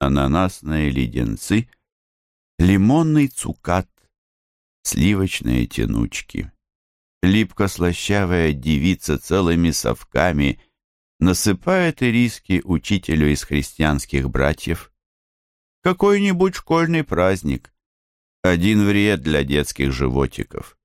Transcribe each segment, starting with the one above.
ананасные леденцы, лимонный цукат, сливочные тянучки. Липко-слащавая девица целыми совками насыпает ириски учителю из христианских братьев. Какой-нибудь школьный праздник. Один вред для детских животиков.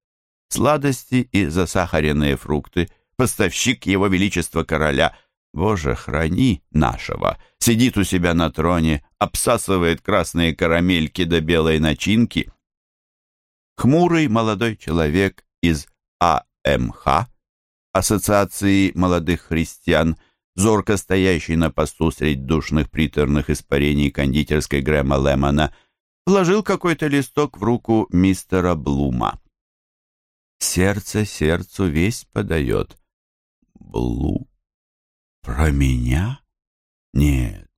Сладости и засахаренные фрукты. Поставщик его величества короля. Боже, храни нашего. Сидит у себя на троне, обсасывает красные карамельки до белой начинки. Хмурый молодой человек из АМХ, Ассоциации молодых христиан, зорко стоящий на посту средь душных приторных испарений кондитерской Грэма Лемона, вложил какой-то листок в руку мистера Блума. Сердце сердцу весть подает. Блу. Про меня? Нет.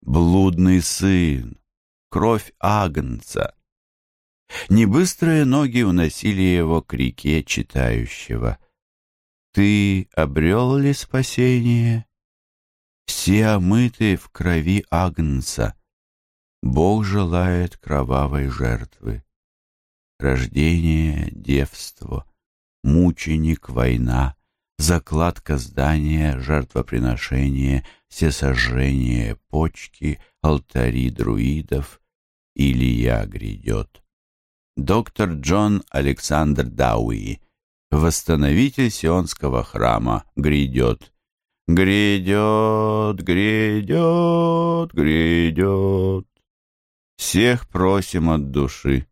Блудный сын. Кровь агнца. Небыстрые ноги уносили его к реке читающего. Ты обрел ли спасение? Все омыты в крови Агнца. Бог желает кровавой жертвы. Рождение, девство, мученик, война, закладка здания, жертвоприношение, всесожжение, почки, алтари друидов, Илья грядет доктор Джон Александр Дауи, восстановитель Сионского храма, грядет. Грядет, грядет, грядет. Всех просим от души.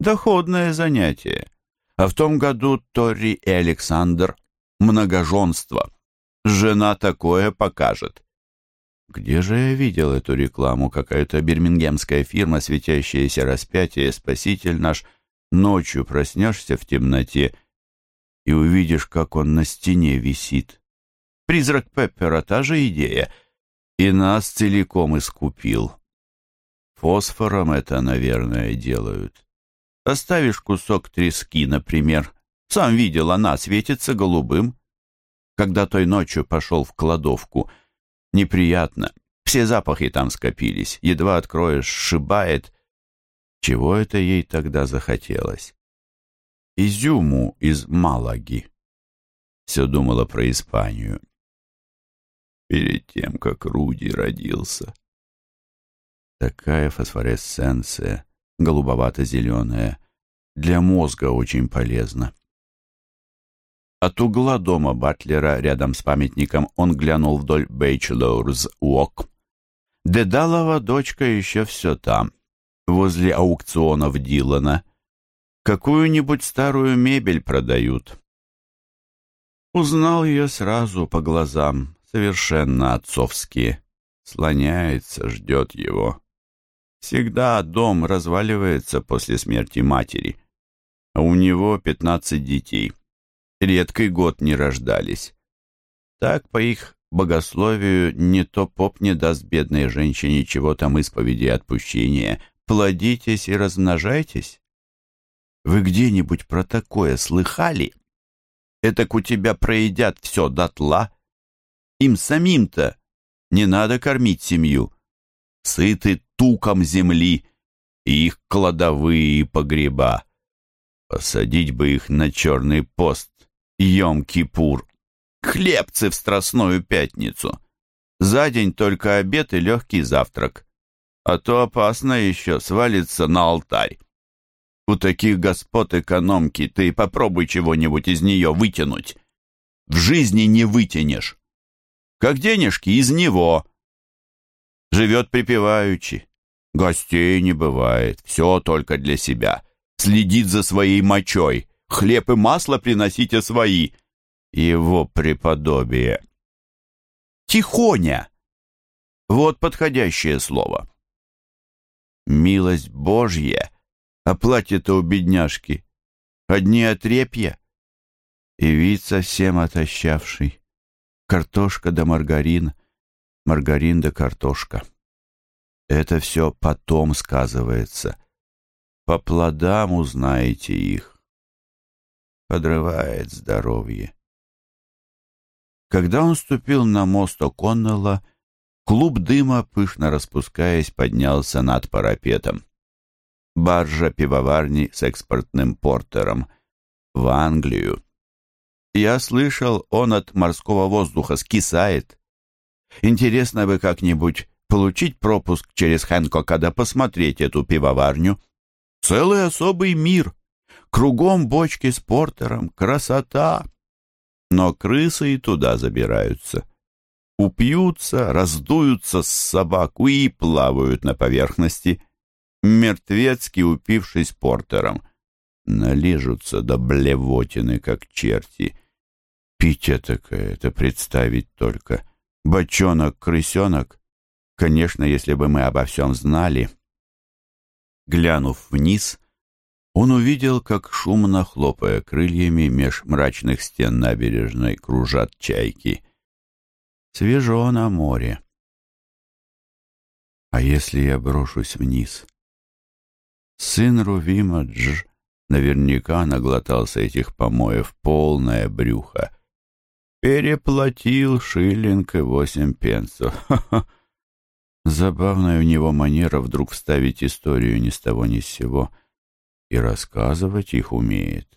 Доходное занятие. А в том году Тори и Александр многоженство. Жена такое покажет. Где же я видел эту рекламу? Какая-то бирмингемская фирма, светящаяся распятие, спаситель наш. Ночью проснешься в темноте и увидишь, как он на стене висит. Призрак Пеппера — та же идея. И нас целиком искупил. Фосфором это, наверное, делают. Оставишь кусок трески, например. Сам видел, она светится голубым. Когда той ночью пошел в кладовку — Неприятно. Все запахи там скопились. Едва откроешь, сшибает. Чего это ей тогда захотелось? Изюму из Малаги. Все думала про Испанию. Перед тем, как Руди родился. Такая фосфоресценция, голубовато-зеленая, для мозга очень полезна. От угла дома Батлера рядом с памятником он глянул вдоль Бейчлоурс Уок. Дедалова дочка еще все там, возле аукционов Дилана. Какую-нибудь старую мебель продают. Узнал ее сразу по глазам, совершенно отцовские. Слоняется, ждет его. Всегда дом разваливается после смерти матери, а у него пятнадцать детей редкий год не рождались. Так, по их богословию, не то поп не даст бедной женщине чего там исповеди и отпущения. Плодитесь и размножайтесь. Вы где-нибудь про такое слыхали? Этак у тебя проедят все дотла. Им самим-то не надо кормить семью. Сыты туком земли и их кладовые и погреба. Посадить бы их на черный пост Йом-Кипур. Хлебцы в Страстную Пятницу. За день только обед и легкий завтрак. А то опасно еще свалиться на алтарь. У таких господ экономки ты попробуй чего-нибудь из нее вытянуть. В жизни не вытянешь. Как денежки из него. Живет припеваючи. Гостей не бывает, все только для себя. Следит за своей мочой хлеб и масло приносите свои. Его преподобие. Тихоня. Вот подходящее слово. Милость Божья, а платье-то у бедняжки. Одни отрепья. И вид совсем отощавший. Картошка да маргарин, маргарин да картошка. Это все потом сказывается. По плодам узнаете их подрывает здоровье. Когда он ступил на мост О'Коннелла, Клуб дыма, пышно распускаясь, поднялся над парапетом. Баржа пивоварни с экспортным портером. В Англию. Я слышал, он от морского воздуха скисает. Интересно бы как-нибудь получить пропуск через Хэнкока да посмотреть эту пивоварню. Целый особый мир. Кругом бочки с портером. Красота! Но крысы и туда забираются упьются, раздуются с собаку и плавают на поверхности, мертвецки упившись портером. Налижутся до блевотины, как черти. Пить такое, это представить только. Бочонок-крысенок. Конечно, если бы мы обо всем знали. Глянув вниз, он увидел, как шумно, хлопая крыльями, меж мрачных стен набережной кружат чайки — Свежо на море. А если я брошусь вниз? Сын Рувима Дж наверняка наглотался этих помоев полное брюхо. Переплатил шиллинг и восемь пенсов. Ха-ха. Забавная у него манера вдруг вставить историю ни с того ни с сего и рассказывать их умеет.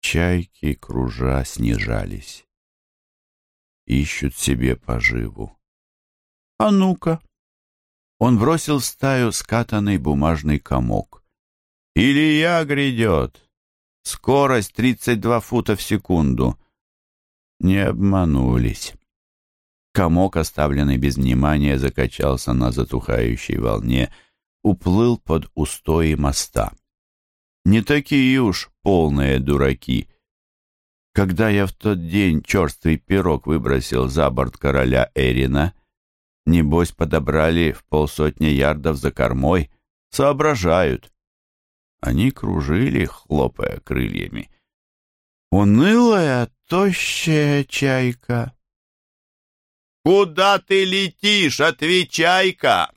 Чайки, кружа, снижались ищут себе поживу. А ну-ка! Он бросил в стаю скатанный бумажный комок. Илья грядет! Скорость 32 фута в секунду. Не обманулись. Комок, оставленный без внимания, закачался на затухающей волне, уплыл под устои моста. Не такие уж полные дураки — когда я в тот день черствый пирог выбросил за борт короля Эрина, небось подобрали в полсотни ярдов за кормой, соображают. Они кружили, хлопая крыльями. Унылая, тощая чайка. «Куда ты летишь? Отвечай-ка!»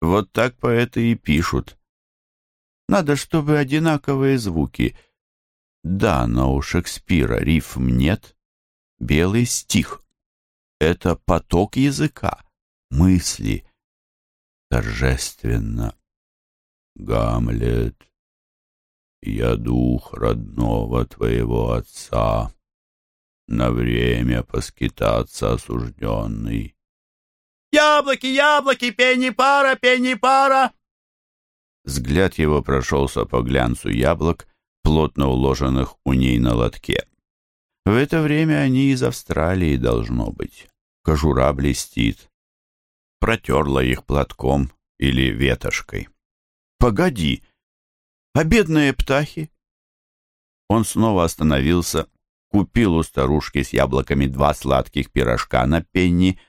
Вот так поэты и пишут. Надо, чтобы одинаковые звуки — да, но у Шекспира рифм нет. Белый стих. Это поток языка, мысли. Торжественно. Гамлет, я дух родного твоего отца, на время поскитаться осужденный. «Яблоки, яблоки, пенни-пара, пенни-пара!» Взгляд его прошелся по глянцу яблок, плотно уложенных у ней на лотке. В это время они из Австралии должно быть. Кожура блестит. Протерла их платком или ветошкой. «Погоди! А бедные птахи?» Он снова остановился, купил у старушки с яблоками два сладких пирожка на пенни,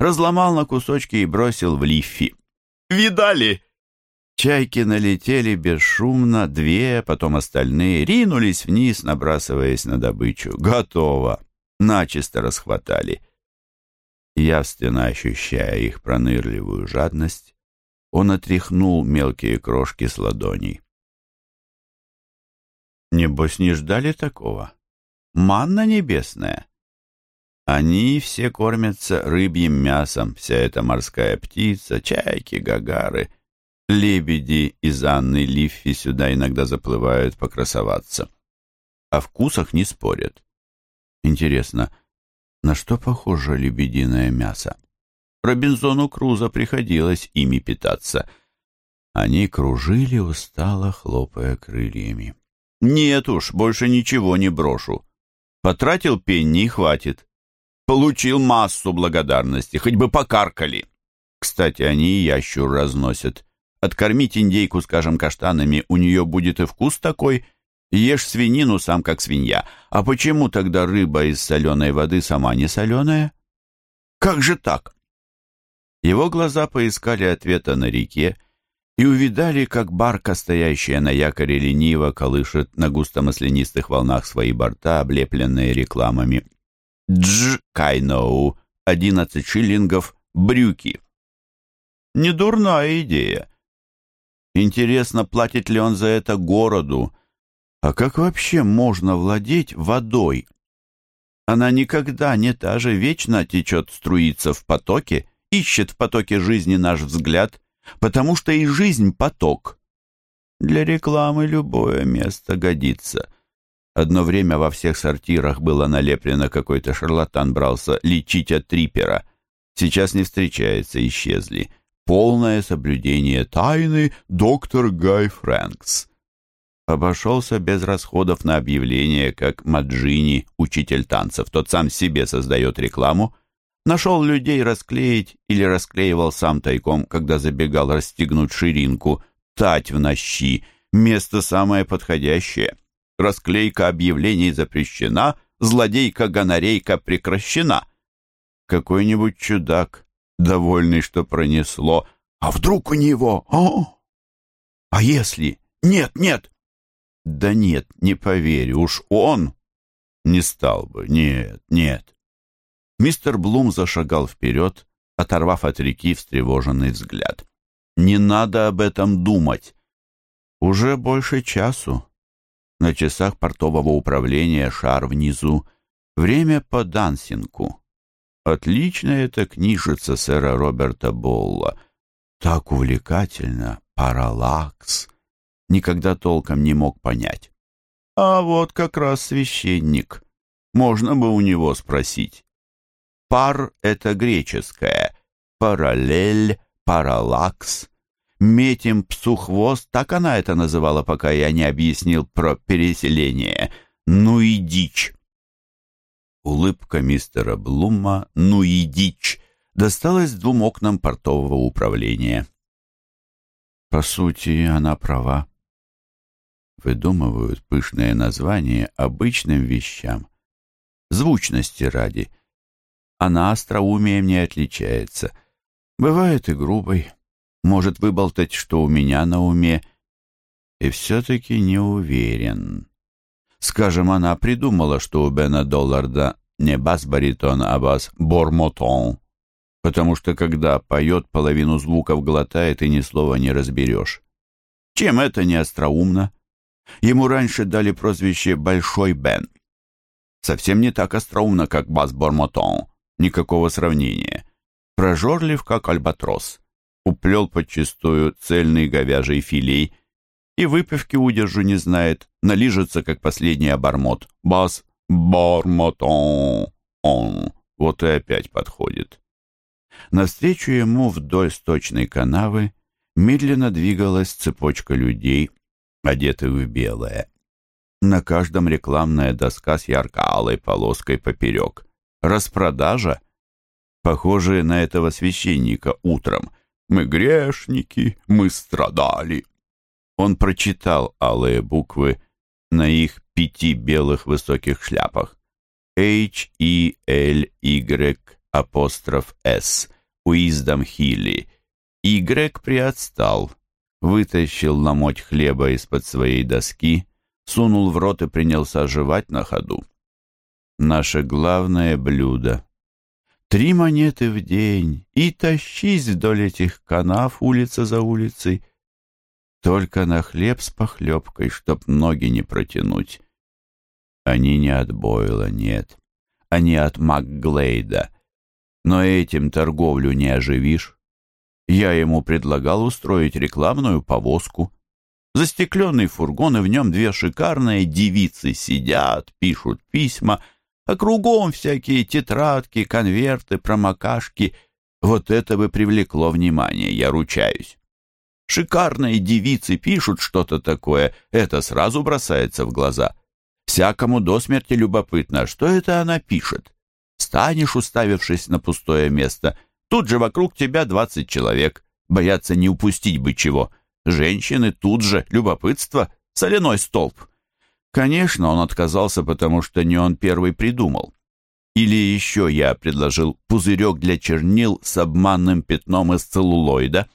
разломал на кусочки и бросил в лифи. «Видали? Чайки налетели бесшумно, две, потом остальные, ринулись вниз, набрасываясь на добычу. Готово! Начисто расхватали. Явственно ощущая их пронырливую жадность, он отряхнул мелкие крошки с ладоней. Небось, не ждали такого? Манна небесная. Они все кормятся рыбьим мясом, вся эта морская птица, чайки, гагары — Лебеди из Анны Лиффи сюда иногда заплывают покрасоваться. О вкусах не спорят. Интересно, на что похоже лебединое мясо? Робинзону Крузо приходилось ими питаться. Они кружили устало, хлопая крыльями. «Нет уж, больше ничего не брошу. Потратил пенни и хватит. Получил массу благодарности, хоть бы покаркали. Кстати, они и ящур разносят. Откормить индейку, скажем, каштанами, у нее будет и вкус такой. Ешь свинину сам как свинья. А почему тогда рыба из соленой воды сама не соленая? Как же так? Его глаза поискали ответа на реке и увидали, как барка, стоящая на якоре лениво, колышет на густо-маслянистых волнах свои борта, облепленные рекламами. Дж Кайноу, одиннадцать шиллингов, брюки. Недурная идея. Интересно, платит ли он за это городу? А как вообще можно владеть водой? Она никогда не та же, вечно течет, струится в потоке, ищет в потоке жизни наш взгляд, потому что и жизнь — поток. Для рекламы любое место годится. Одно время во всех сортирах было налеплено какой-то шарлатан брался лечить от трипера. Сейчас не встречается, исчезли. Полное соблюдение тайны доктор Гай Фрэнкс. Обошелся без расходов на объявление, как Маджини, учитель танцев. Тот сам себе создает рекламу, Нашел людей расклеить или расклеивал сам тайком, когда забегал расстегнуть ширинку. Тать в нощи. Место самое подходящее. Расклейка объявлений запрещена, злодейка-гонорейка прекращена. Какой-нибудь чудак, довольный, что пронесло. А вдруг у него? О! А если? Нет, нет! Да нет, не поверю, уж он не стал бы. Нет, нет. Мистер Блум зашагал вперед, оторвав от реки встревоженный взгляд. «Не надо об этом думать. Уже больше часу. На часах портового управления шар внизу. Время по дансингу. Отличная эта книжица сэра Роберта Болла. Так увлекательно. Параллакс. Никогда толком не мог понять. А вот как раз священник. Можно бы у него спросить. Пар — это греческое, параллель, параллакс. Метим псу хвост, так она это называла, пока я не объяснил про переселение. Ну и дичь. Улыбка мистера Блума «Ну и дичь» досталась двум окнам портового управления. По сути, она права. Выдумывают пышное название обычным вещам. Звучности ради — она остроумием не отличается. Бывает и грубой. Может выболтать, что у меня на уме. И все-таки не уверен. Скажем, она придумала, что у Бена Долларда не бас-баритон, а бас-бормотон. Потому что когда поет, половину звуков глотает и ни слова не разберешь. Чем это не остроумно? Ему раньше дали прозвище «Большой Бен». Совсем не так остроумно, как бас-бормотон никакого сравнения. Прожорлив, как альбатрос. Уплел подчистую цельный говяжий филей и выпивки удержу не знает, налижется, как последний обормот. Бас бормотон он. Вот и опять подходит. Навстречу ему вдоль сточной канавы медленно двигалась цепочка людей, одетых в белое. На каждом рекламная доска с ярко-алой полоской поперек распродажа. Похожие на этого священника утром. «Мы грешники, мы страдали». Он прочитал алые буквы на их пяти белых высоких шляпах. H-E-L-Y апостроф S. Уиздом Хилли. Y приотстал. Вытащил ломоть хлеба из-под своей доски, сунул в рот и принялся жевать на ходу наше главное блюдо. Три монеты в день, и тащись вдоль этих канав улица за улицей. Только на хлеб с похлебкой, чтоб ноги не протянуть. Они не от Бойла, нет. Они от МакГлейда. Но этим торговлю не оживишь. Я ему предлагал устроить рекламную повозку. Застекленный фургон, и в нем две шикарные девицы сидят, пишут письма — а кругом всякие тетрадки, конверты, промокашки. Вот это бы привлекло внимание, я ручаюсь. Шикарные девицы пишут что-то такое, это сразу бросается в глаза. Всякому до смерти любопытно, что это она пишет. Станешь, уставившись на пустое место, тут же вокруг тебя двадцать человек, боятся не упустить бы чего. Женщины тут же, любопытство, соляной столб. Конечно, он отказался, потому что не он первый придумал. Или еще я предложил пузырек для чернил с обманным пятном из целлулоида.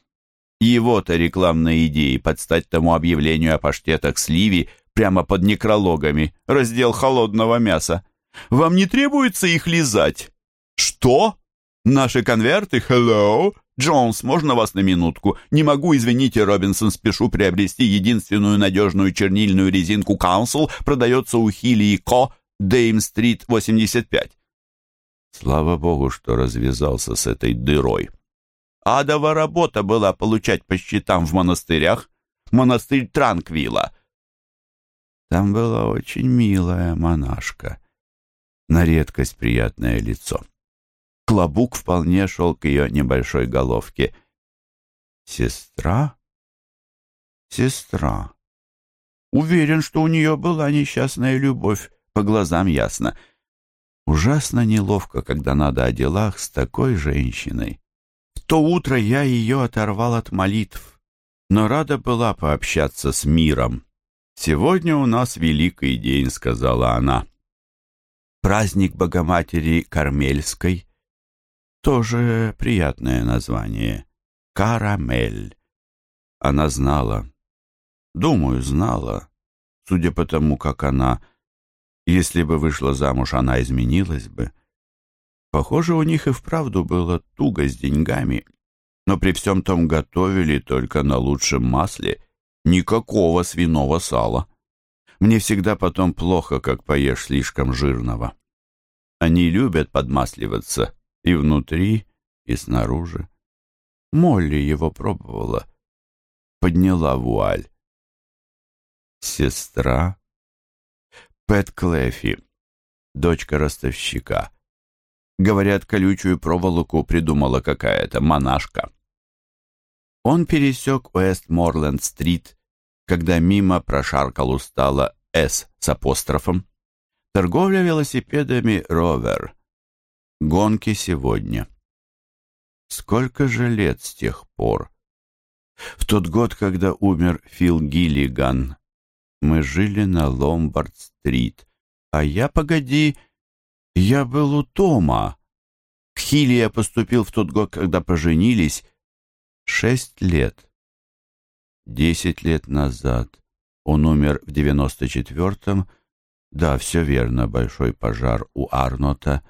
Его-то рекламные идеи подстать тому объявлению о паштетах сливи прямо под некрологами, раздел холодного мяса. Вам не требуется их лизать? Что? Наши конверты? Hello? «Джонс, можно вас на минутку? Не могу, извините, Робинсон, спешу приобрести единственную надежную чернильную резинку Council, продается у Хилли и Ко. Дейм-стрит, 85. Слава богу, что развязался с этой дырой. Адова работа была получать по счетам в монастырях. Монастырь Транквила. Там была очень милая монашка. На редкость приятное лицо. Клобук вполне шел к ее небольшой головке. Сестра? Сестра. Уверен, что у нее была несчастная любовь, по глазам ясно — Ужасно неловко, когда надо о делах с такой женщиной. В то утро я ее оторвал от молитв, но рада была пообщаться с миром. «Сегодня у нас великий день», — сказала она. «Праздник Богоматери Кармельской» — тоже приятное название. «Карамель». Она знала, думаю, знала, судя по тому, как она если бы вышла замуж, она изменилась бы. Похоже, у них и вправду было туго с деньгами, но при всем том готовили только на лучшем масле, никакого свиного сала. Мне всегда потом плохо, как поешь слишком жирного. Они любят подмасливаться и внутри, и снаружи. Молли его пробовала, подняла вуаль. Сестра Пэт Клэфи, дочка ростовщика. Говорят, колючую проволоку придумала какая-то монашка. Он пересек Уэст-Морленд-стрит, когда мимо прошаркал устало «С» с апострофом. Торговля велосипедами «Ровер». Гонки сегодня. Сколько же лет с тех пор? В тот год, когда умер Фил Гиллиган, мы жили на Ломбард-стрит. А я, погоди, я был у Тома. К Хилли я поступил в тот год, когда поженились. Шесть лет. Десять лет назад. Он умер в девяносто четвертом. Да, все верно, большой пожар у Арнота.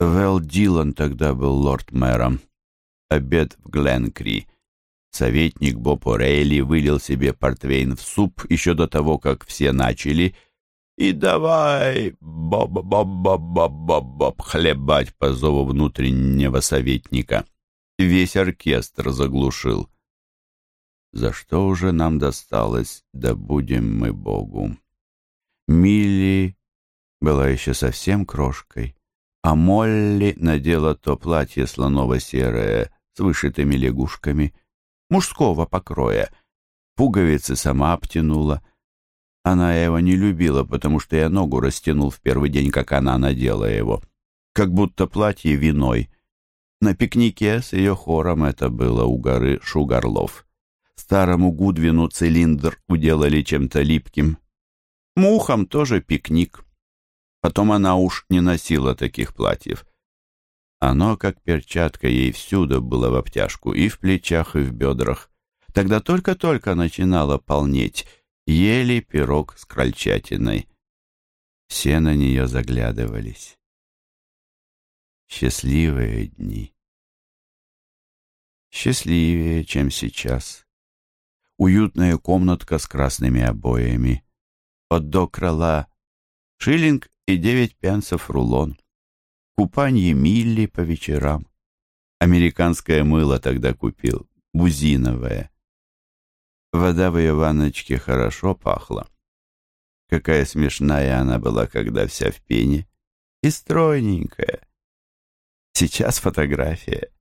Вэл Дилан тогда был лорд-мэром. Обед в Гленкри — Советник Боб Орейли вылил себе портвейн в суп еще до того, как все начали, и давай боб-боб-боб-боб-боб хлебать по зову внутреннего советника. Весь оркестр заглушил. За что уже нам досталось, да будем мы Богу. Милли была еще совсем крошкой, а Молли надела то платье слоново-серое с вышитыми лягушками — мужского покроя. Пуговицы сама обтянула. Она его не любила, потому что я ногу растянул в первый день, как она надела его. Как будто платье виной. На пикнике с ее хором это было у горы Шугарлов. Старому Гудвину цилиндр уделали чем-то липким. Мухам тоже пикник. Потом она уж не носила таких платьев. Оно, как перчатка, ей всюду было в обтяжку, и в плечах, и в бедрах. Тогда только-только начинало полнеть, ели пирог с крольчатиной. Все на нее заглядывались. Счастливые дни. Счастливее, чем сейчас. Уютная комнатка с красными обоями. От до крыла шиллинг и девять пенсов рулон купанье Милли по вечерам. Американское мыло тогда купил, бузиновое. Вода в ее ванночке хорошо пахла. Какая смешная она была, когда вся в пене. И стройненькая. Сейчас фотография.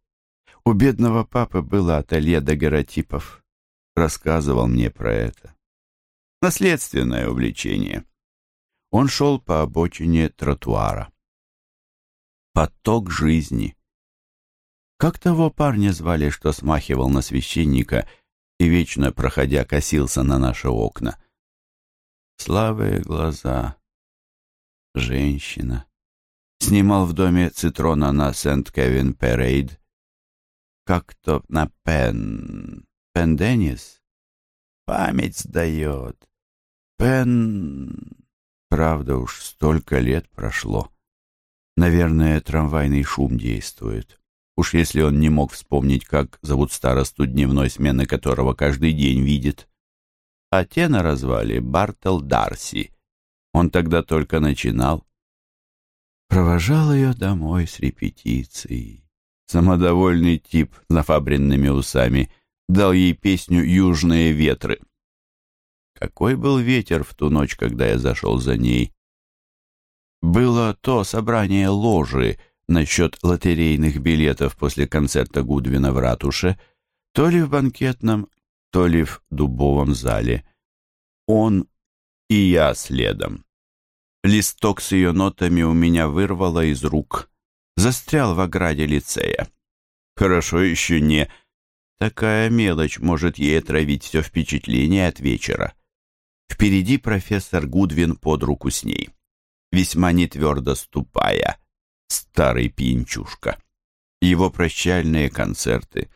У бедного папы было ателье дагеротипов. Рассказывал мне про это. Наследственное увлечение. Он шел по обочине тротуара поток жизни. Как того парня звали, что смахивал на священника и, вечно проходя, косился на наши окна? Славые глаза. Женщина. Снимал в доме Цитрона на Сент-Кевин-Перейд. Как-то на Пен... Пен Деннис? Память сдает. Пен... Правда уж, столько лет прошло. Наверное, трамвайный шум действует. Уж если он не мог вспомнить, как зовут старосту дневной смены, которого каждый день видит. А те назвали Бартел Дарси. Он тогда только начинал. Провожал ее домой с репетицией. Самодовольный тип с нафабренными усами дал ей песню «Южные ветры». Какой был ветер в ту ночь, когда я зашел за ней? Было то собрание ложи насчет лотерейных билетов после концерта Гудвина в ратуше, то ли в банкетном, то ли в дубовом зале. Он и я следом. Листок с ее нотами у меня вырвало из рук. Застрял в ограде лицея. Хорошо еще не... Такая мелочь может ей отравить все впечатление от вечера. Впереди профессор Гудвин под руку с ней. Весьма нетвердо ступая. Старый пьянчушка. Его прощальные концерты.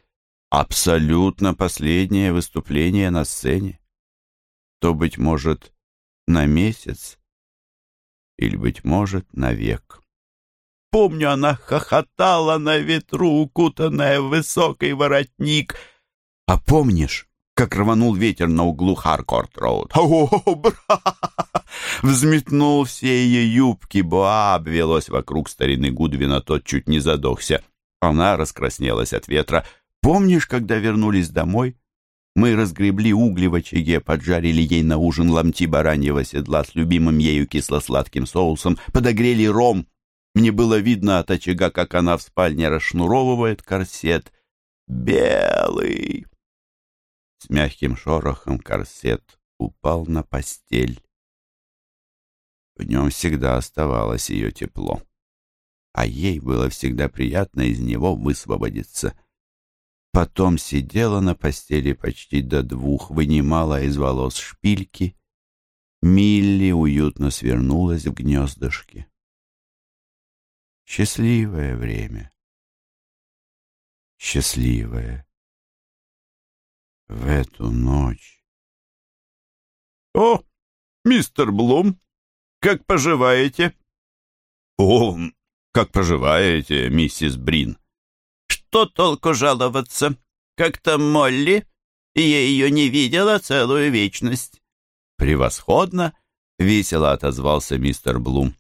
Абсолютно последнее выступление на сцене. То, быть может, на месяц или, быть может, навек. Помню, она хохотала на ветру, укутанная в высокий воротник. А помнишь, как рванул ветер на углу Харкорт-роуд? О, бра! Взметнул все ее юбки, боа обвелось вокруг старины Гудвина, тот чуть не задохся. Она раскраснелась от ветра. Помнишь, когда вернулись домой? Мы разгребли угли в очаге, поджарили ей на ужин ломти бараньего седла с любимым ею кисло-сладким соусом, подогрели ром. Мне было видно от очага, как она в спальне расшнуровывает корсет. Белый! С мягким шорохом корсет упал на постель. В нем всегда оставалось ее тепло, а ей было всегда приятно из него высвободиться. Потом сидела на постели почти до двух, вынимала из волос шпильки. Милли уютно свернулась в гнездышке. Счастливое время. Счастливое. В эту ночь. «О, мистер Блум, как поживаете?» «О, как поживаете, миссис Брин?» Что толку жаловаться? Как там Молли? Я ее не видела целую вечность. Превосходно, весело отозвался мистер Блум.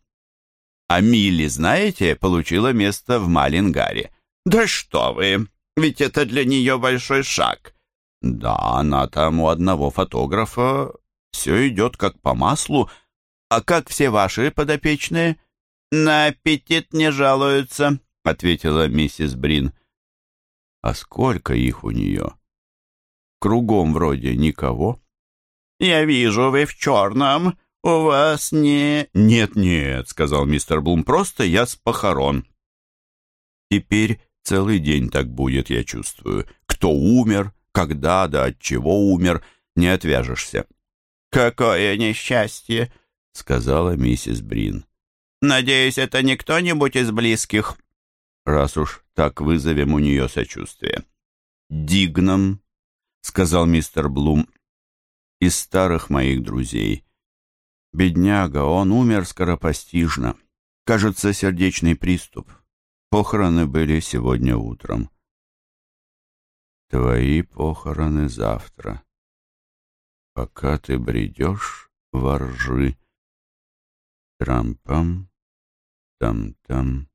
А Милли, знаете, получила место в Малингаре. Да что вы, ведь это для нее большой шаг. Да, она там у одного фотографа. Все идет как по маслу. А как все ваши подопечные? На аппетит не жалуются, ответила миссис Брин. А сколько их у нее? Кругом вроде никого. «Я вижу, вы в черном. У вас не...» «Нет-нет», — сказал мистер Блум, — «просто я с похорон». Теперь целый день так будет, я чувствую. Кто умер, когда да от чего умер, не отвяжешься. «Какое несчастье!» — сказала миссис Брин. «Надеюсь, это не кто-нибудь из близких?» раз уж так вызовем у нее сочувствие. «Дигном», — сказал мистер Блум, — «из старых моих друзей. Бедняга, он умер скоропостижно. Кажется, сердечный приступ. Похороны были сегодня утром». «Твои похороны завтра. Пока ты бредешь, воржи. Трампам, там-там».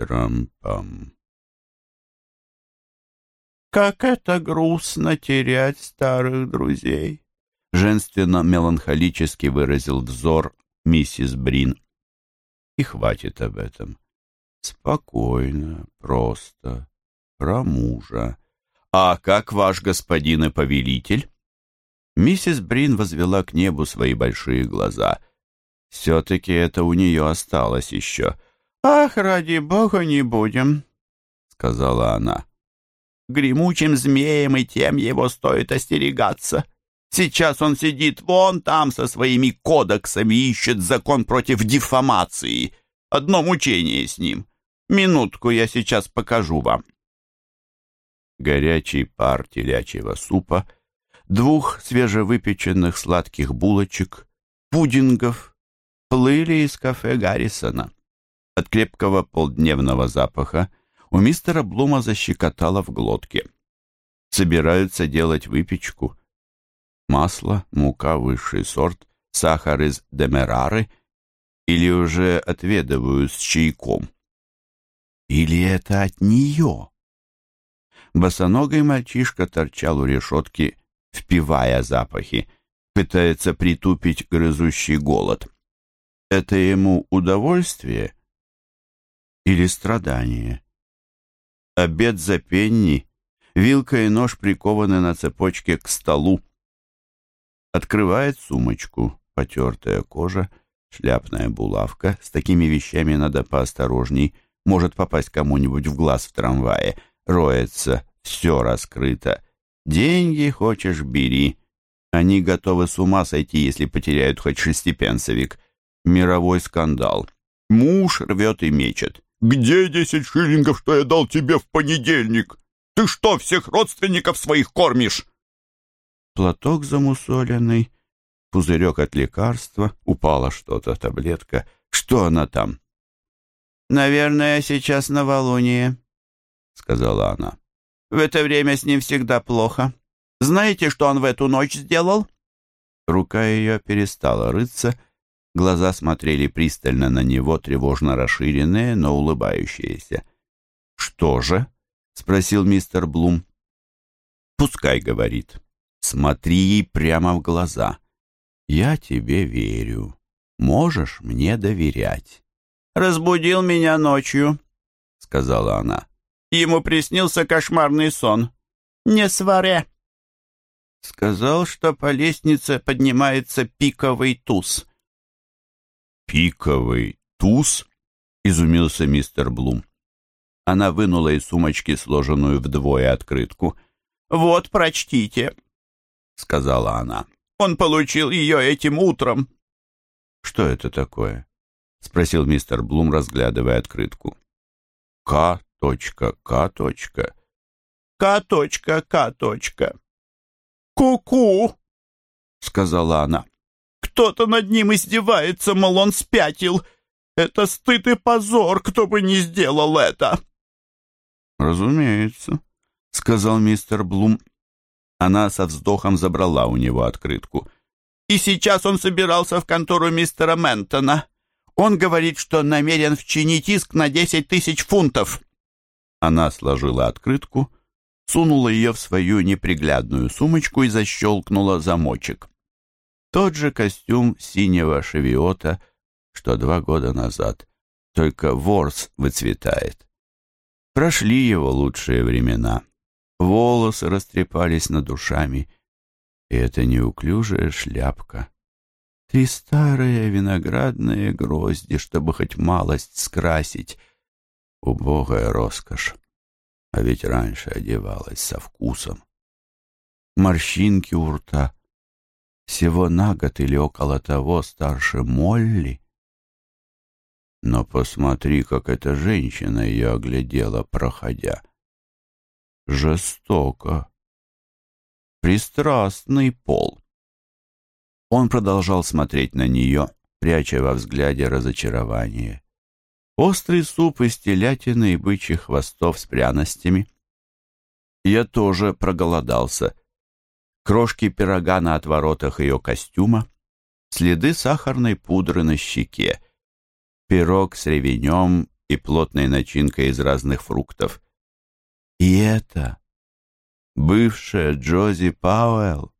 Трампам. «Как это грустно терять старых друзей!» Женственно-меланхолически выразил взор миссис Брин. «И хватит об этом. Спокойно, просто, про мужа. А как ваш господин и повелитель?» Миссис Брин возвела к небу свои большие глаза. Все-таки это у нее осталось еще. «Ах, ради бога, не будем», — сказала она. «Гремучим змеем и тем его стоит остерегаться. Сейчас он сидит вон там со своими кодексами и ищет закон против дефамации. Одно мучение с ним. Минутку, я сейчас покажу вам». Горячий пар телячьего супа, двух свежевыпеченных сладких булочек, пудингов плыли из кафе Гаррисона. От крепкого полдневного запаха у мистера Блума защекотало в глотке. Собираются делать выпечку. Масло, мука высший сорт, сахар из демерары. Или уже отведывают с чайком? Или это от нее? Босоногий мальчишка торчал у решетки, впивая запахи, пытается притупить грызущий голод. Это ему удовольствие или страдание? Обед за пенни, вилка и нож прикованы на цепочке к столу. Открывает сумочку, потертая кожа, шляпная булавка. С такими вещами надо поосторожней, может попасть кому-нибудь в глаз в трамвае. Роется, все раскрыто. Деньги хочешь, бери. Они готовы с ума сойти, если потеряют хоть шестипенсовик. Мировой скандал. Муж рвет и мечет. «Где десять шиллингов, что я дал тебе в понедельник? Ты что, всех родственников своих кормишь?» Платок замусоленный, пузырек от лекарства, упала что-то, таблетка. Что она там? «Наверное, сейчас новолуние», — сказала она. «В это время с ним всегда плохо. Знаете, что он в эту ночь сделал?» Рука ее перестала рыться, глаза смотрели пристально на него, тревожно расширенные, но улыбающиеся. «Что же?» — спросил мистер Блум. «Пускай говорит. Смотри ей прямо в глаза. Я тебе верю. Можешь мне доверять». «Разбудил меня ночью», — сказала она. «Ему приснился кошмарный сон. Не сваре». Сказал, что по лестнице поднимается пиковый туз. «Пиковый туз?» — изумился мистер Блум. Она вынула из сумочки сложенную вдвое открытку. «Вот, прочтите», — сказала она. «Он получил ее этим утром». «Что это такое?» — спросил мистер Блум, разглядывая открытку. «К. К. К. К. К. «Ку-ку!» — сказала она. «Кто-то над ним издевается, мол, он спятил. Это стыд и позор, кто бы не сделал это!» «Разумеется», — сказал мистер Блум. Она со вздохом забрала у него открытку. «И сейчас он собирался в контору мистера Ментона. Он говорит, что намерен вчинить иск на десять тысяч фунтов». Она сложила открытку сунула ее в свою неприглядную сумочку и защелкнула замочек. Тот же костюм синего шевиота, что два года назад, только ворс выцветает. Прошли его лучшие времена. Волосы растрепались над душами, и эта неуклюжая шляпка. Три старые виноградные грозди, чтобы хоть малость скрасить. Убогая роскошь а ведь раньше одевалась со вкусом. Морщинки у рта, всего на год или около того старше Молли. Но посмотри, как эта женщина ее оглядела, проходя. Жестоко. Пристрастный пол. Он продолжал смотреть на нее, пряча во взгляде разочарование острый суп из телятины и бычьих хвостов с пряностями. Я тоже проголодался. Крошки пирога на отворотах ее костюма, следы сахарной пудры на щеке, пирог с ревенем и плотной начинкой из разных фруктов. И это бывшая Джози Пауэлл.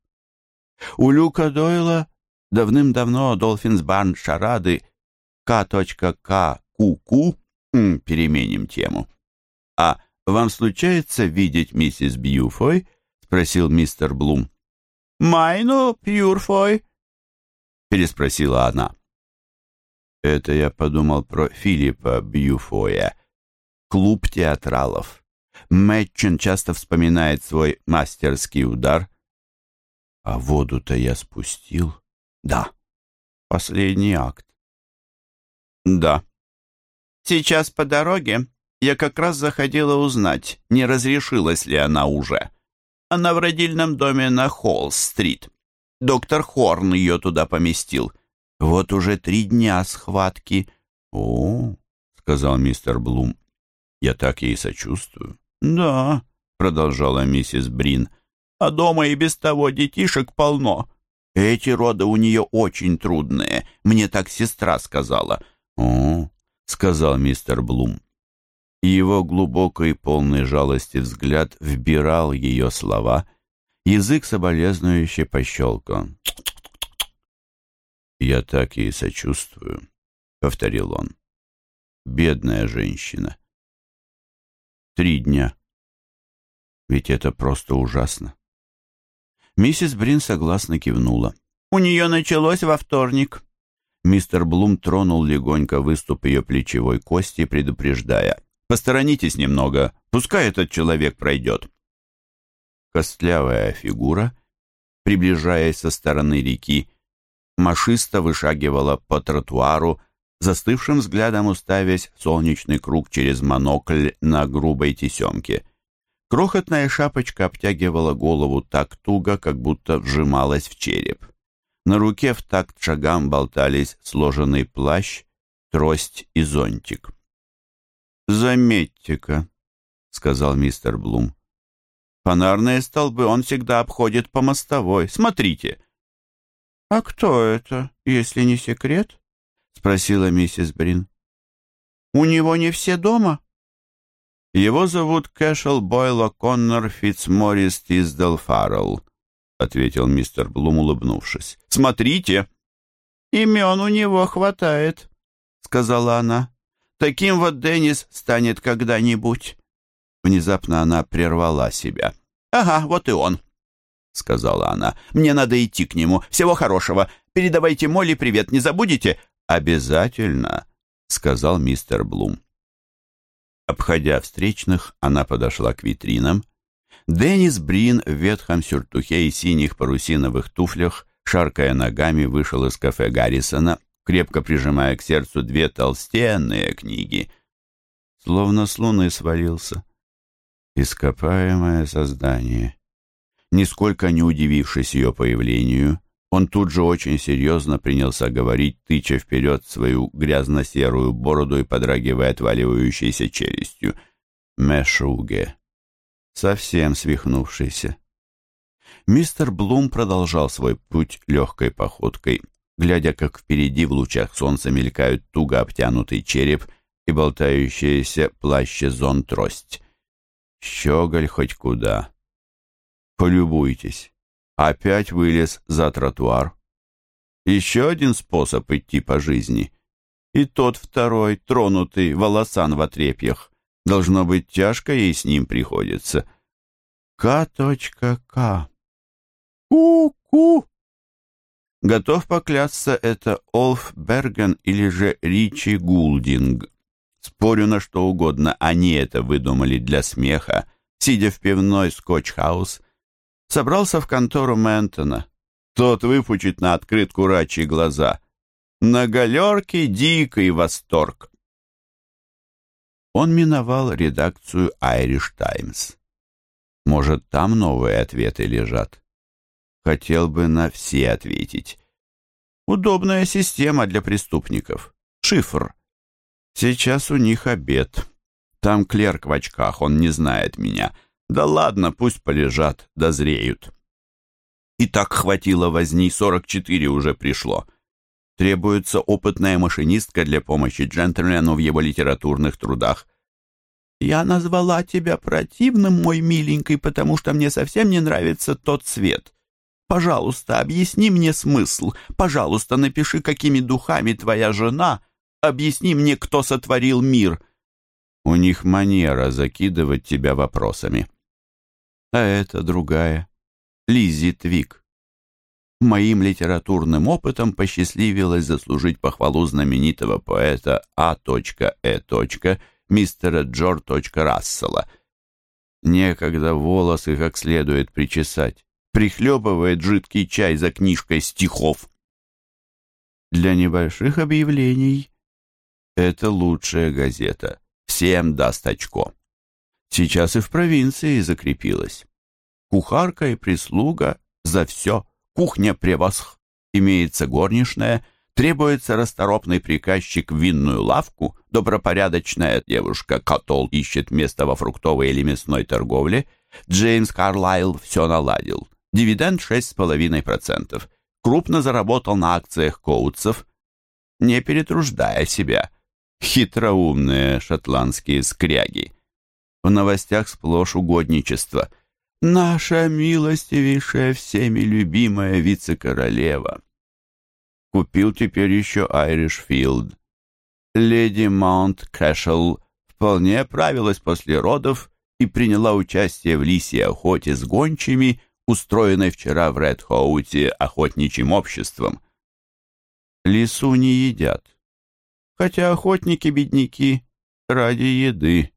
У Люка Дойла давным-давно Долфинсбарн шарады К.К ку-ку, переменим тему. А вам случается видеть миссис Бьюфой? спросил мистер Блум. Майну Пьюрфой? переспросила она. Это я подумал про Филиппа Бьюфоя. Клуб театралов. Мэтчин часто вспоминает свой мастерский удар. А воду-то я спустил. Да. Последний акт. Да. Сейчас по дороге я как раз заходила узнать, не разрешилась ли она уже. Она в родильном доме на Холл-стрит. Доктор Хорн ее туда поместил. Вот уже три дня схватки. «О, — сказал мистер Блум, — я так ей сочувствую». «Да», — продолжала миссис Брин, — «а дома и без того детишек полно. Эти роды у нее очень трудные. Мне так сестра сказала». «О», — сказал мистер Блум. И его глубокий, полный жалости взгляд вбирал ее слова. Язык соболезнующе пощелкал. «Я так ей сочувствую», — повторил он. «Бедная женщина». «Три дня. Ведь это просто ужасно». Миссис Брин согласно кивнула. «У нее началось во вторник». Мистер Блум тронул легонько выступ ее плечевой кости, предупреждая. «Посторонитесь немного, пускай этот человек пройдет». Костлявая фигура, приближаясь со стороны реки, машисто вышагивала по тротуару, застывшим взглядом уставясь в солнечный круг через монокль на грубой тесемке. Крохотная шапочка обтягивала голову так туго, как будто вжималась в череп. На руке в такт шагам болтались сложенный плащ, трость и зонтик. «Заметьте-ка», — сказал мистер Блум. «Фонарные столбы он всегда обходит по мостовой. Смотрите». «А кто это, если не секрет?» — спросила миссис Брин. «У него не все дома?» «Его зовут Кэшел Бойл О'Коннор Фитцморрис Тиздал Фаррелл», — ответил мистер Блум, улыбнувшись. «Смотрите!» «Имен у него хватает», — сказала она. «Таким вот Деннис станет когда-нибудь». Внезапно она прервала себя. «Ага, вот и он», — сказала она. «Мне надо идти к нему. Всего хорошего. Передавайте Молли привет, не забудете?» «Обязательно», — сказал мистер Блум. Обходя встречных, она подошла к витринам. Деннис Брин в ветхом сюртухе и синих парусиновых туфлях, шаркая ногами, вышел из кафе Гаррисона, крепко прижимая к сердцу две толстенные книги. Словно с луны свалился. Ископаемое создание. Нисколько не удивившись ее появлению, он тут же очень серьезно принялся говорить, тыча вперед свою грязно-серую бороду и подрагивая отваливающейся челюстью. Мешуге. Совсем свихнувшийся. Мистер Блум продолжал свой путь легкой походкой, глядя, как впереди в лучах солнца мелькают туго обтянутый череп и болтающаяся плаще зон трость. Щеголь хоть куда. Полюбуйтесь. Опять вылез за тротуар. Еще один способ идти по жизни. И тот второй, тронутый, волосан в отрепьях. Должно быть, тяжко ей с ним приходится. К.К. Ку-ку. Готов поклясться, это Олф Берген или же Ричи Гулдинг. Спорю на что угодно, они это выдумали для смеха, сидя в пивной скотч-хаус собрался в контору Ментона. Тот выпучит на открытку рачьи глаза. На галерке дикий восторг. Он миновал редакцию Irish Times. Может, там новые ответы лежат? Хотел бы на все ответить. Удобная система для преступников. Шифр. Сейчас у них обед. Там клерк в очках, он не знает меня. Да ладно, пусть полежат, дозреют. И так хватило возни, 44 уже пришло. Требуется опытная машинистка для помощи джентльмену в его литературных трудах. «Я назвала тебя противным, мой миленький, потому что мне совсем не нравится тот цвет. Пожалуйста, объясни мне смысл. Пожалуйста, напиши, какими духами твоя жена. Объясни мне, кто сотворил мир». У них манера закидывать тебя вопросами а это другая, Лизи Твик. Моим литературным опытом посчастливилось заслужить похвалу знаменитого поэта А.Э. мистера Джор. Рассела. Некогда волосы как следует причесать, прихлебывает жидкий чай за книжкой стихов. Для небольших объявлений это лучшая газета. Всем даст очко. Сейчас и в провинции закрепилась. Кухарка и прислуга за все. Кухня превосх. Имеется горничная, требуется расторопный приказчик в винную лавку, добропорядочная девушка Катол ищет место во фруктовой или мясной торговле, Джеймс Карлайл все наладил. Дивиденд 6,5%. Крупно заработал на акциях коутсов. не перетруждая себя. Хитроумные шотландские скряги. В новостях сплошь угодничество. «Наша милостивейшая, всеми любимая вице-королева». Купил теперь еще Айришфилд. Леди Маунт Кэшел вполне оправилась после родов и приняла участие в лисьей охоте с гончими, устроенной вчера в Редхоуте охотничьим обществом. Лису не едят, хотя охотники-бедняки ради еды.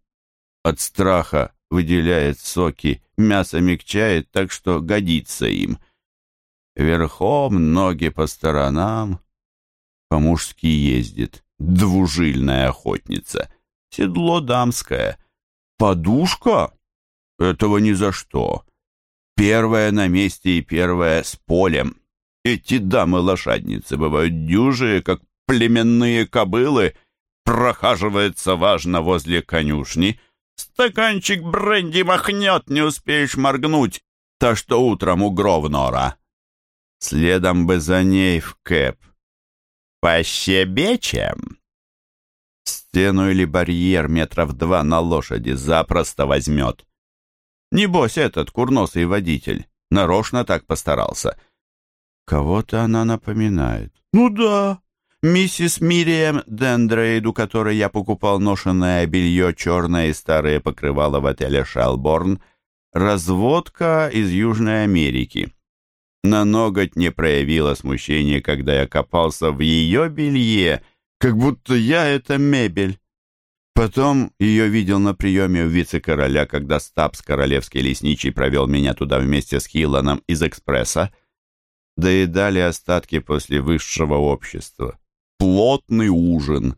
От страха выделяет соки, мясо мягчает, так что годится им. Верхом, ноги по сторонам, по-мужски ездит, двужильная охотница, седло дамское — Подушка? Этого ни за что. Первая на месте и первая с полем. Эти дамы-лошадницы бывают дюжие, как племенные кобылы. Прохаживается важно возле конюшни. Стаканчик бренди махнет, не успеешь моргнуть. то что утром у Гровнора. Следом бы за ней в кэп. Пощебечем стену или барьер метров два на лошади запросто возьмет. Небось, этот курносый водитель нарочно так постарался. Кого-то она напоминает. Ну да, миссис Мириэм Дендрейд, у которой я покупал ношенное белье черное и старые покрывала в отеле «Шелборн», разводка из Южной Америки. На ноготь не проявила смущения, когда я копался в ее белье — как будто я — это мебель. Потом ее видел на приеме у вице-короля, когда Стабс, королевский лесничий, провел меня туда вместе с Хилланом из экспресса. Доедали остатки после высшего общества. Плотный ужин.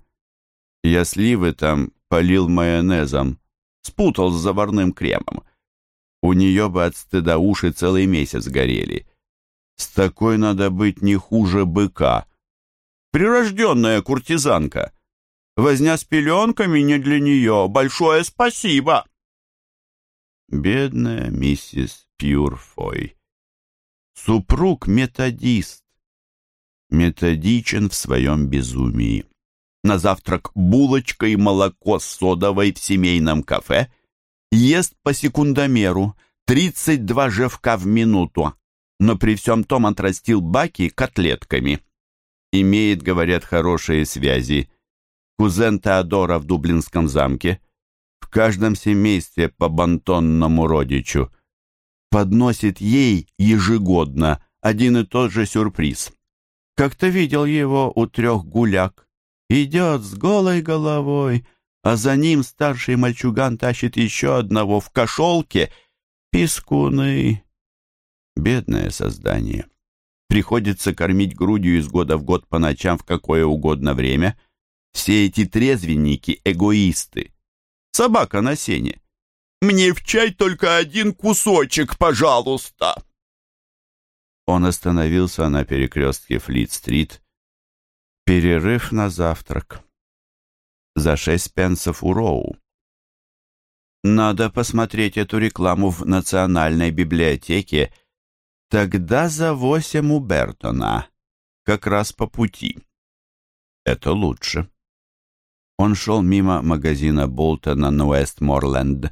Я сливы там полил майонезом, спутал с заварным кремом. У нее бы от стыда уши целый месяц горели. С такой надо быть не хуже быка — прирожденная куртизанка. Возня с пеленками не для нее. Большое спасибо!» Бедная миссис Пьюрфой. Супруг методист. Методичен в своем безумии. На завтрак булочка и молоко с содовой в семейном кафе. Ест по секундомеру. 32 жевка в минуту. Но при всем том отрастил баки котлетками. Имеет, говорят, хорошие связи. Кузен Теодора в Дублинском замке. В каждом семействе по бантонному родичу. Подносит ей ежегодно один и тот же сюрприз. Как-то видел его у трех гуляк. Идет с голой головой, а за ним старший мальчуган тащит еще одного в кошелке. Пискуны. Бедное создание приходится кормить грудью из года в год по ночам в какое угодно время. Все эти трезвенники — эгоисты. Собака на сене. «Мне в чай только один кусочек, пожалуйста!» Он остановился на перекрестке Флит-стрит. Перерыв на завтрак. За шесть пенсов у Роу. Надо посмотреть эту рекламу в Национальной библиотеке Тогда за восемь у Бертона, как раз по пути. Это лучше. Он шел мимо магазина Болтона на Уэстморленд.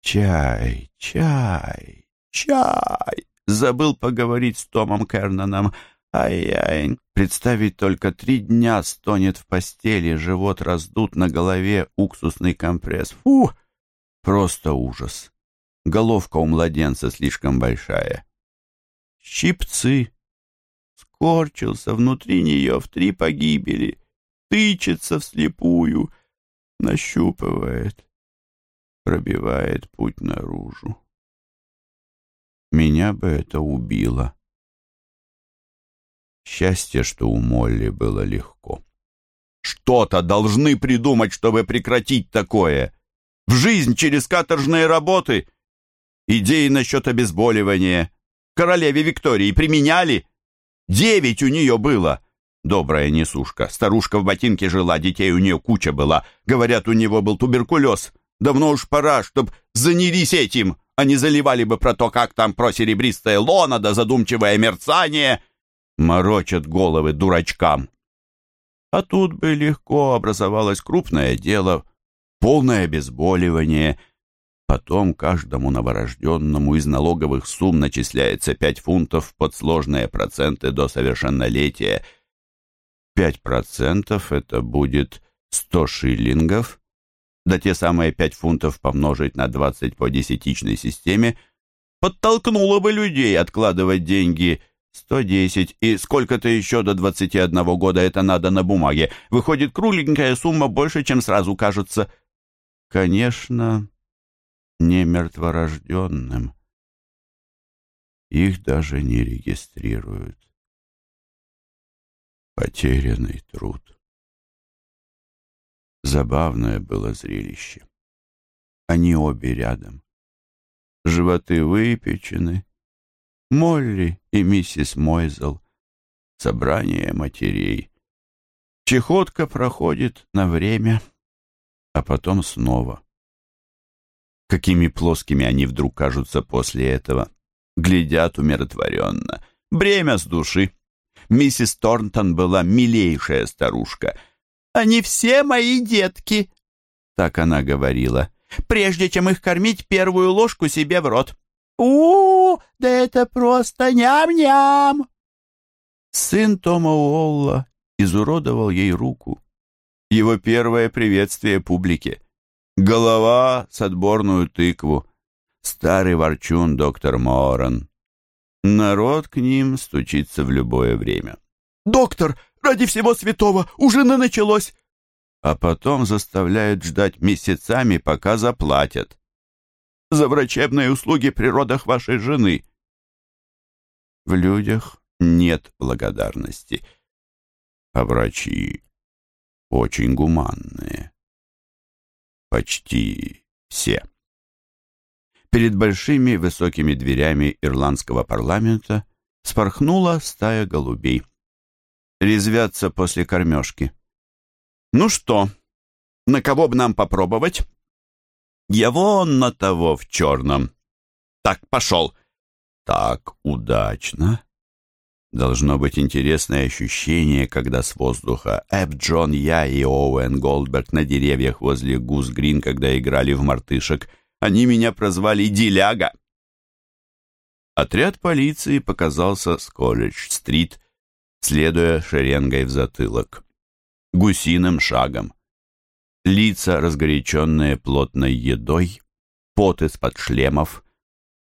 Чай, чай, чай. Забыл поговорить с Томом Кернаном. Ай-яй, представить только три дня стонет в постели, живот раздут, на голове уксусный компресс. Фу, просто ужас. Головка у младенца слишком большая щипцы. Скорчился внутри нее в три погибели, тычется вслепую, нащупывает, пробивает путь наружу. Меня бы это убило. Счастье, что у Молли было легко. Что-то должны придумать, чтобы прекратить такое. В жизнь через каторжные работы. Идеи насчет обезболивания, королеве Виктории применяли? Девять у нее было. Добрая несушка. Старушка в ботинке жила, детей у нее куча была. Говорят, у него был туберкулез. Давно уж пора, чтоб занялись этим, а не заливали бы про то, как там про серебристое лоно да задумчивое мерцание. Морочат головы дурачкам. А тут бы легко образовалось крупное дело, полное обезболивание. Потом каждому новорожденному из налоговых сумм начисляется 5 фунтов под сложные проценты до совершеннолетия. 5% это будет 100 шиллингов, да те самые 5 фунтов помножить на 20 по десятичной системе подтолкнуло бы людей откладывать деньги 110 и сколько-то еще до 21 года это надо на бумаге. Выходит кругленькая сумма больше, чем сразу кажется. Конечно, не мертворожденным. Их даже не регистрируют. Потерянный труд. Забавное было зрелище. Они обе рядом. Животы выпечены. Молли и миссис Мойзел. Собрание матерей. Чехотка проходит на время, а потом снова. Какими плоскими они вдруг кажутся после этого. Глядят умиротворенно. Бремя с души. Миссис Торнтон была милейшая старушка — они все мои детки!» Так она говорила. «Прежде чем их кормить, первую ложку себе в рот». у, -у, -у да это просто ням-ням!» Сын Тома Уолла изуродовал ей руку. Его первое приветствие публике. Голова с отборную тыкву. Старый ворчун доктор Моран. Народ к ним стучится в любое время. «Доктор, Ради всего святого, ужина началось!» А потом заставляют ждать месяцами, пока заплатят. За врачебные услуги при родах вашей жены. В людях нет благодарности, а врачи очень гуманные. Почти все. Перед большими высокими дверями ирландского парламента спорхнула стая голубей резвятся после кормежки. «Ну что, на кого б нам попробовать?» «Я вон на того в черном». «Так, пошел». «Так, удачно». Должно быть интересное ощущение, когда с воздуха Эб Джон, я и Оуэн Голдберг на деревьях возле Гус Грин, когда играли в мартышек. Они меня прозвали Диляга. Отряд полиции показался с Колледж-стрит, следуя шеренгой в затылок. Гусиным шагом. Лица, разгоряченные плотной едой, пот из-под шлемов,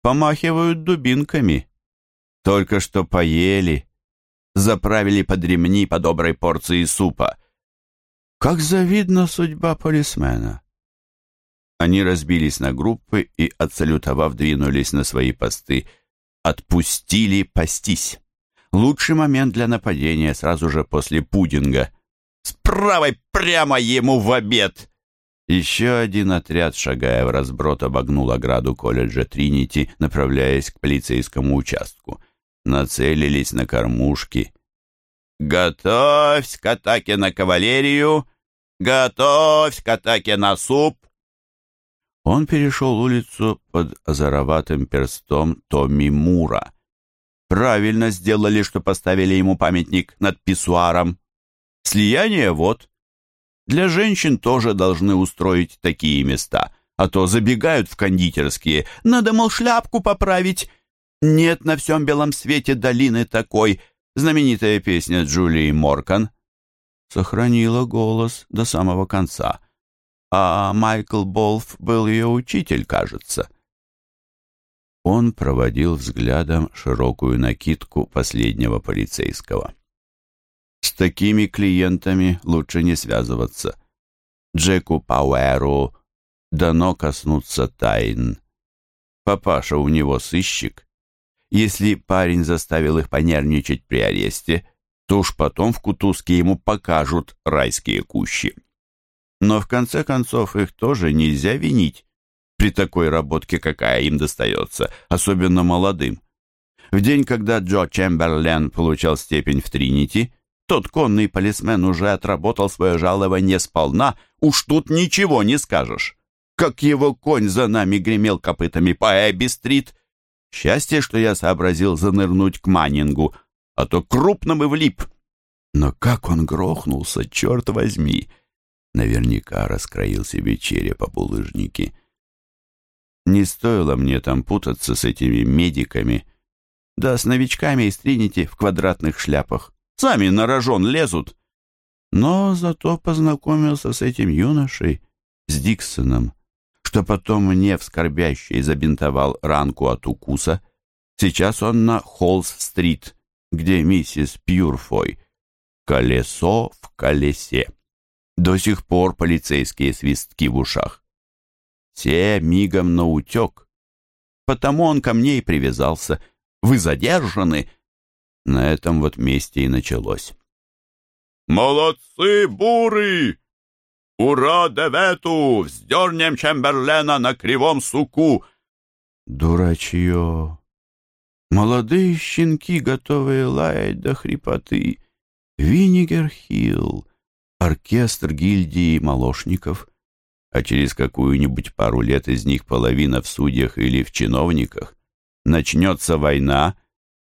помахивают дубинками. Только что поели, заправили под ремни по доброй порции супа. Как завидна судьба полисмена. Они разбились на группы и, отсалютовав, двинулись на свои посты. Отпустили пастись. Лучший момент для нападения сразу же после пудинга. С правой прямо ему в обед! Еще один отряд, шагая в разброд, обогнул ограду колледжа Тринити, направляясь к полицейскому участку. Нацелились на кормушки. «Готовься к атаке на кавалерию! Готовься к атаке на суп!» Он перешел улицу под озороватым перстом Томми Мура — Правильно сделали, что поставили ему памятник над писсуаром. Слияние вот. Для женщин тоже должны устроить такие места, а то забегают в кондитерские. Надо, мол, шляпку поправить. Нет на всем белом свете долины такой. Знаменитая песня Джулии Моркан. Сохранила голос до самого конца. А Майкл Болф был ее учитель, кажется. Он проводил взглядом широкую накидку последнего полицейского. С такими клиентами лучше не связываться. Джеку Пауэру дано коснуться тайн. Папаша у него сыщик. Если парень заставил их понервничать при аресте, то уж потом в кутузке ему покажут райские кущи. Но в конце концов их тоже нельзя винить при такой работке, какая им достается, особенно молодым. В день, когда Джо Чемберлен получал степень в Тринити, тот конный полисмен уже отработал свое жалование сполна, уж тут ничего не скажешь. Как его конь за нами гремел копытами по Эбби-стрит. Счастье, что я сообразил занырнуть к Маннингу, а то крупно бы влип. Но как он грохнулся, черт возьми! Наверняка раскроил себе череп об улыжнике. Не стоило мне там путаться с этими медиками. Да с новичками из Тринити в квадратных шляпах. Сами на рожон лезут. Но зато познакомился с этим юношей, с Диксоном, что потом мне в скорбящей забинтовал ранку от укуса. Сейчас он на Холлс-стрит, где миссис Пьюрфой. Колесо в колесе. До сих пор полицейские свистки в ушах. Все мигом наутек. Потому он ко мне и привязался. Вы задержаны. На этом вот месте и началось. «Молодцы, буры! Ура, Девету! Вздернем Чемберлена на кривом суку!» Дурачье! Молодые щенки, готовые лаять до хрипоты. Виннигер-Хилл, оркестр гильдии молошников, а через какую-нибудь пару лет из них половина в судьях или в чиновниках. Начнется война,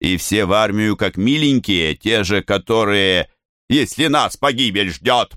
и все в армию как миленькие, те же, которые, если нас погибель ждет,